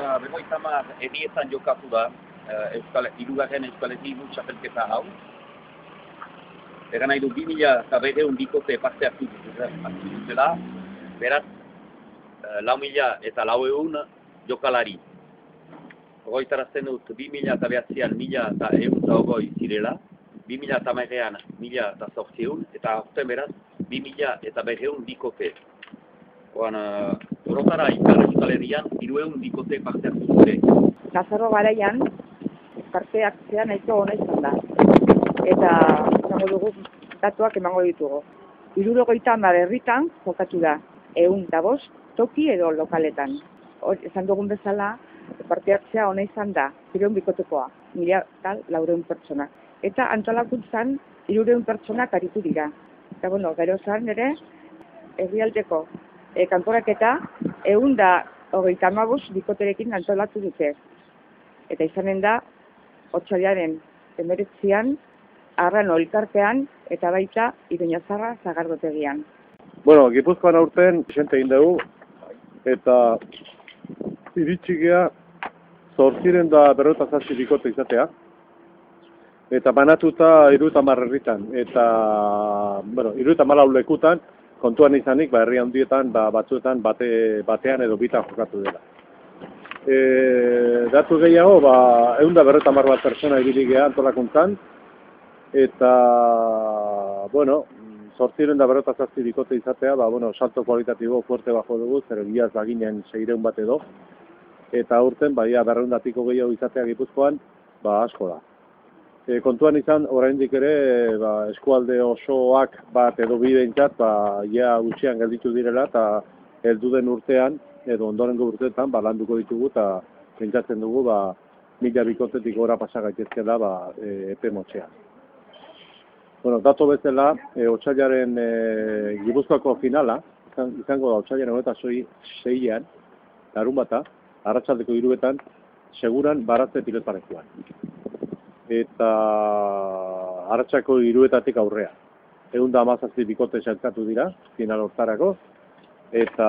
eta berroita mar errietan jokatu da uh, Euskal, irugarren Euskal Herri txapelketa hau. Egan nahi du, 2000 eta berreun bikote parte hartu dutela, beraz, uh, lau mila eta lau egun jokalari. Ogoitarazten dut, 2000 eta behatzean mila eta egun eta ogoi zirela, 2000 eta mairean mila eta zortzeun, eta orten beraz, 2000 eta berreun bikote. Oan, uh, orotara ikar Euskal Herrian, irueun bikote parte hartu dute. Nazarro garaian, parte hartzea nahiko hona izan da. Eta, zango dugu, datuak emango ditugu. Irurogeita hamar herritan jokatu da, ehun da bost, toki edo lokaletan. Hor, esan dugun bezala, parte hartzea hona izan da, irueun bikotekoa, mila tal, laureun pertsona. Eta antolakuntzan, irureun pertsonak aritu dira. Eta, bueno, gero zan ere, herrialdeko e, kanporaketa ehun da hogeita hamabos bikoterekin antolatu dute. Eta izanen da, otxaliaren emeretzian, arrano elkartean eta baita iruñazarra zagardotegian. Bueno, Gipuzkoan aurten xente egin dugu, eta iritsik zortziren da berrota zazpi bikote izatea. Eta banatuta iruta marrerritan, eta, bueno, iruta malau lekutan, kontuan izanik, ba, herri handietan, ba, batzuetan bate, batean edo bitan jokatu dela. E, datu gehiago, ba, egun da berreta mar bat persona ibilik antolakuntzan, eta, bueno, sortziren da berreta zazpi dikote izatea, ba, bueno, salto kualitatibo fuerte bajo dugu, zer egiaz baginen seireun bat edo, eta urten, ba, ia berreundatiko gehiago izatea gipuzkoan, ba, asko da. E, kontuan izan, oraindik ere, ba, eskualde osoak bat edo bideintzat, ba, ja gutxian gelditu direla, eta heldu den urtean, edo ondorengo urteetan, ba, landuko ditugu, eta pentsatzen dugu, ba, mila bikotetik gora pasa gaitezke da, ba, e, epe motxean. Bueno, dato bezala, e, otxailaren e, gibuzkoako finala, izan, izango da otxailaren honetan soi seian, larun bata, arratsaldeko iruetan, seguran baratze pilotparekuan eta hartxako iruetatik aurrea. Egun da amazazti bikote zelkatu dira, final hortarako, eta,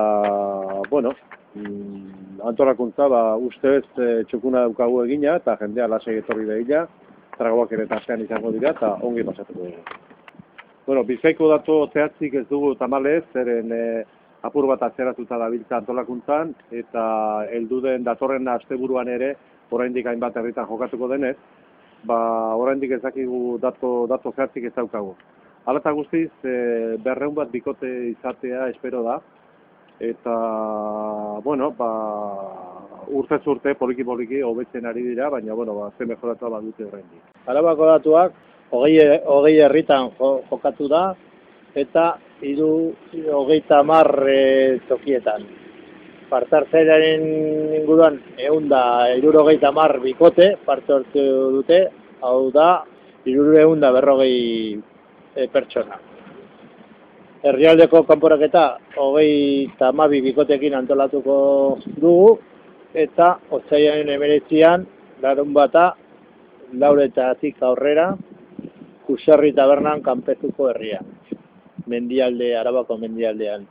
bueno, mm, antolakuntza, ba, ustez e, txukuna daukagu egina, eta jendea lasei etorri behila, tragoak ere taskean izango dira, eta ongi pasatuko dugu. Bueno, bizkaiko datu zehatzik ez dugu tamalez, zeren e, apur bat atzeratuta dabiltza antolakuntzan, eta helduden datorren asteburuan ere, oraindik hainbat herritan jokatuko denez, ba, oraindik ez dakigu dato, dato zehatzik ez daukagu. Alata guztiz, e, berreun bat bikote izatea espero da, eta, bueno, ba, urte urte poliki-poliki hobetzen ari dira, baina, bueno, ba, ze mejoratu bat dute oraindik. Arabako datuak, hogei, hogei herritan jokatu da, eta hiru hogeita hamar e, tokietan partartzailaren inguruan egun da irurogeita mar bikote parte hartu dute, hau da iruro egun da berrogei e, pertsona. Herrialdeko kanporaketa hogei eta bikotekin antolatuko dugu, eta otzaiaren emeretzian, larun bata, lauretatik aurrera, kusarri tabernan kanpezuko herrian, mendialde, arabako mendialdean.